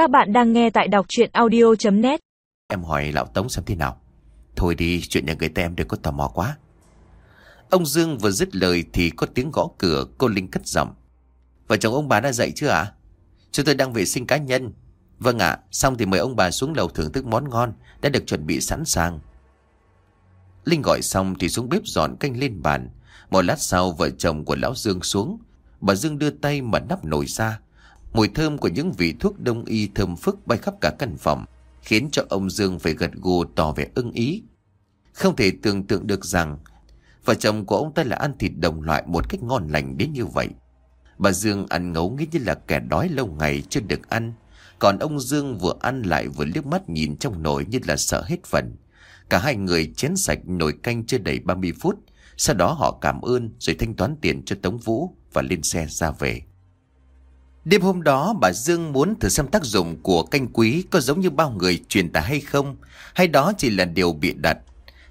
Các bạn đang nghe tại đọc chuyện audio.net Em hỏi lão Tống xem thế nào. Thôi đi, chuyện nhà người ta em đừng có tò mò quá. Ông Dương vừa dứt lời Thì có tiếng gõ cửa, cô Linh cất giọng. Vợ chồng ông bà đã dậy chưa ạ? Chúng tôi đang vệ sinh cá nhân. Vâng ạ, Xong thì mời ông bà xuống lầu thưởng thức món ngon Đã được chuẩn bị sẵn sàng. Linh gọi xong thì xuống bếp dọn canh lên bàn. Một lát sau, vợ chồng của lão Dương xuống. Bà Dương đưa tay mở nắp nồi ra. Mùi thơm của những vị thuốc đông y thơm phức bay khắp cả căn phòng, Khiến cho ông Dương phải gật gù tỏ vẻ ưng ý. Không thể tưởng tượng được rằng Vợ chồng của ông ta là ăn thịt đồng loại một cách ngon lành đến như vậy. Bà Dương ăn ngấu nghĩ như là kẻ đói lâu ngày chưa được ăn, Còn ông Dương vừa ăn lại vừa liếc mắt nhìn trong nồi như là sợ hết phần. Cả hai người chén sạch nồi canh chưa đầy 30 phút, Sau đó họ cảm ơn rồi thanh toán tiền cho Tống Vũ và lên xe ra về. Đêm hôm đó bà Dương muốn thử xem tác dụng của canh quý có giống như bao người truyền tả hay không, hay đó chỉ là điều bị đặt.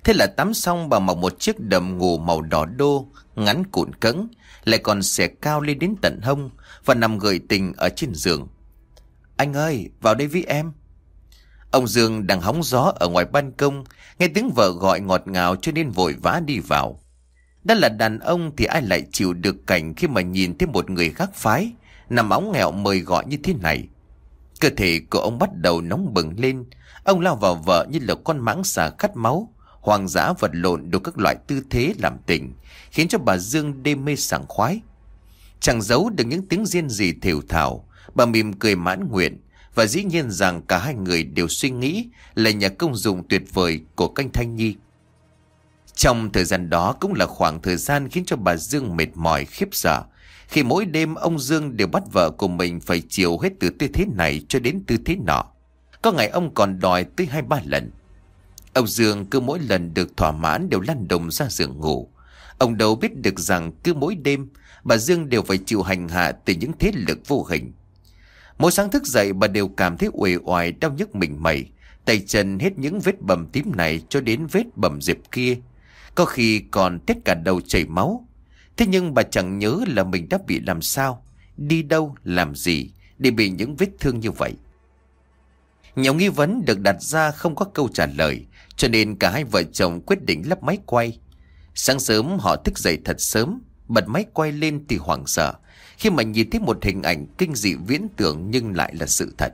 Thế là tắm xong bà mặc một chiếc đầm ngủ màu đỏ đô, ngắn cụn cứng, lại còn xẻ cao lên đến tận hông và nằm gợi tình ở trên giường. Anh ơi, vào đây với em. Ông Dương đang hóng gió ở ngoài ban công, nghe tiếng vợ gọi ngọt ngào cho nên vội vã đi vào. Đã là đàn ông thì ai lại chịu được cảnh khi mà nhìn thấy một người khác phái, nằm óng nghẹo mời gọi như thế này. Cơ thể của ông bắt đầu nóng bừng lên, ông lao vào vợ như là con mãng xà cắt máu, hoàng dã vật lộn đủ các loại tư thế làm tình, khiến cho bà Dương đê mê sảng khoái. Chẳng giấu được những tiếng riêng gì thều thảo, bà mỉm cười mãn nguyện, và dĩ nhiên rằng cả hai người đều suy nghĩ là nhà công dụng tuyệt vời của canh Thanh Nhi. Trong thời gian đó cũng là khoảng thời gian khiến cho bà Dương mệt mỏi khiếp sợ, khi mỗi đêm ông Dương đều bắt vợ của mình phải chiều hết từ tư thế này cho đến tư thế nọ. Có ngày ông còn đòi tới hai ba lần. Ông Dương cứ mỗi lần được thỏa mãn đều lăn đồng ra giường ngủ. Ông đâu biết được rằng cứ mỗi đêm bà Dương đều phải chịu hành hạ từ những thế lực vô hình. Mỗi sáng thức dậy bà đều cảm thấy uể oải đau nhức mình mẩy, tay chân hết những vết bầm tím này cho đến vết bầm dẹp kia. Có khi còn tất cả đầu chảy máu. Thế nhưng bà chẳng nhớ là mình đã bị làm sao, đi đâu, làm gì để bị những vết thương như vậy. Nhiều nghi vấn được đặt ra không có câu trả lời, cho nên cả hai vợ chồng quyết định lắp máy quay. Sáng sớm họ thức dậy thật sớm, bật máy quay lên thì hoảng sợ, khi mà nhìn thấy một hình ảnh kinh dị viễn tưởng nhưng lại là sự thật.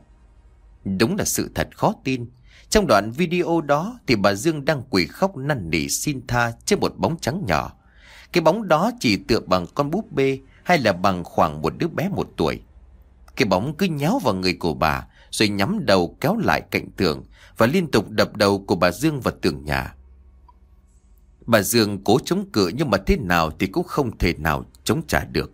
Đúng là sự thật khó tin. Trong đoạn video đó thì bà Dương đang quỳ khóc năn nỉ xin tha trên một bóng trắng nhỏ. Cái bóng đó chỉ tựa bằng con búp bê hay là bằng khoảng một đứa bé một tuổi. Cái bóng cứ nháo vào người của bà rồi nhắm đầu kéo lại cạnh tường và liên tục đập đầu của bà Dương vào tường nhà. Bà Dương cố chống cự nhưng mà thế nào thì cũng không thể nào chống trả được.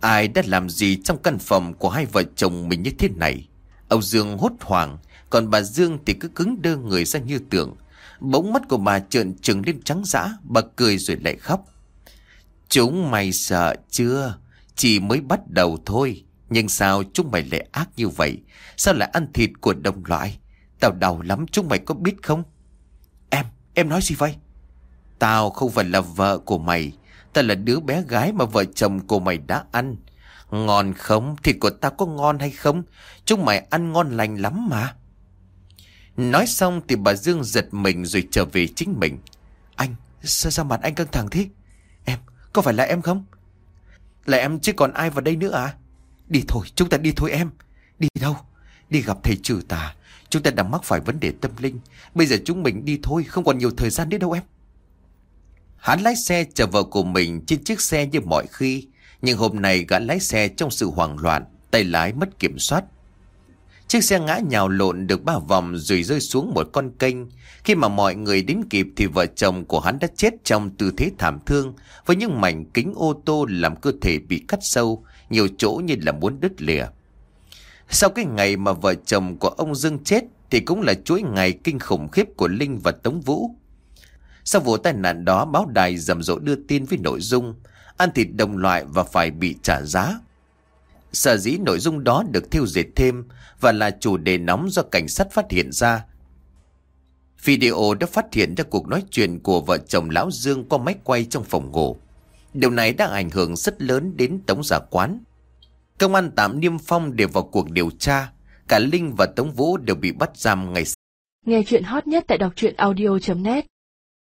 Ai đã làm gì trong căn phòng của hai vợ chồng mình như thế này? Ông Dương hốt hoảng, còn bà Dương thì cứ cứng đơ người ra như tượng. Bỗng mắt của bà trợn trừng lên trắng dã, bà cười rồi lại khóc. Chúng mày sợ chưa? Chỉ mới bắt đầu thôi. Nhưng sao chúng mày lại ác như vậy? Sao lại ăn thịt của đồng loại? Tao đau lắm chúng mày có biết không? Em, em nói gì vậy? Tao không phải là vợ của mày. Tao là đứa bé gái mà vợ chồng của mày đã ăn. Ngon không? Thịt của tao có ngon hay không? Chúng mày ăn ngon lành lắm mà. Nói xong thì bà Dương giật mình rồi trở về chính mình. Anh, sao, sao mặt anh căng thẳng thế? Em, có phải là em không? Là em chứ còn ai vào đây nữa à? Đi thôi, chúng ta đi thôi em. Đi đâu? Đi gặp thầy trừ tà. Chúng ta đang mắc phải vấn đề tâm linh. Bây giờ chúng mình đi thôi, không còn nhiều thời gian nữa đâu em. Hắn lái xe chở vợ của mình trên chiếc xe như mọi khi. Nhưng hôm nay gã lái xe trong sự hoảng loạn, tay lái mất kiểm soát. Chiếc xe ngã nhào lộn được ba vòng rồi rơi xuống một con kênh. Khi mà mọi người đến kịp thì vợ chồng của hắn đã chết trong tư thế thảm thương với những mảnh kính ô tô làm cơ thể bị cắt sâu, nhiều chỗ như là muốn đứt lìa. Sau cái ngày mà vợ chồng của ông Dương chết thì cũng là chuỗi ngày kinh khủng khiếp của Linh và Tống Vũ. Sau vụ tai nạn đó báo đài rầm rộ đưa tin với nội dung ăn thịt đồng loại và phải bị trả giá. Sở dĩ nội dung đó được thiêu dệt thêm và là chủ đề nóng do cảnh sát phát hiện ra. Video đã phát hiện ra cuộc nói chuyện của vợ chồng Lão Dương qua máy quay trong phòng ngủ. Điều này đã ảnh hưởng rất lớn đến tống giả quán. Công an tạm Niêm Phong đều vào cuộc điều tra. Cả Linh và Tống Vũ đều bị bắt giam ngày Nghe chuyện hot nhất tại đọc truyện audio.net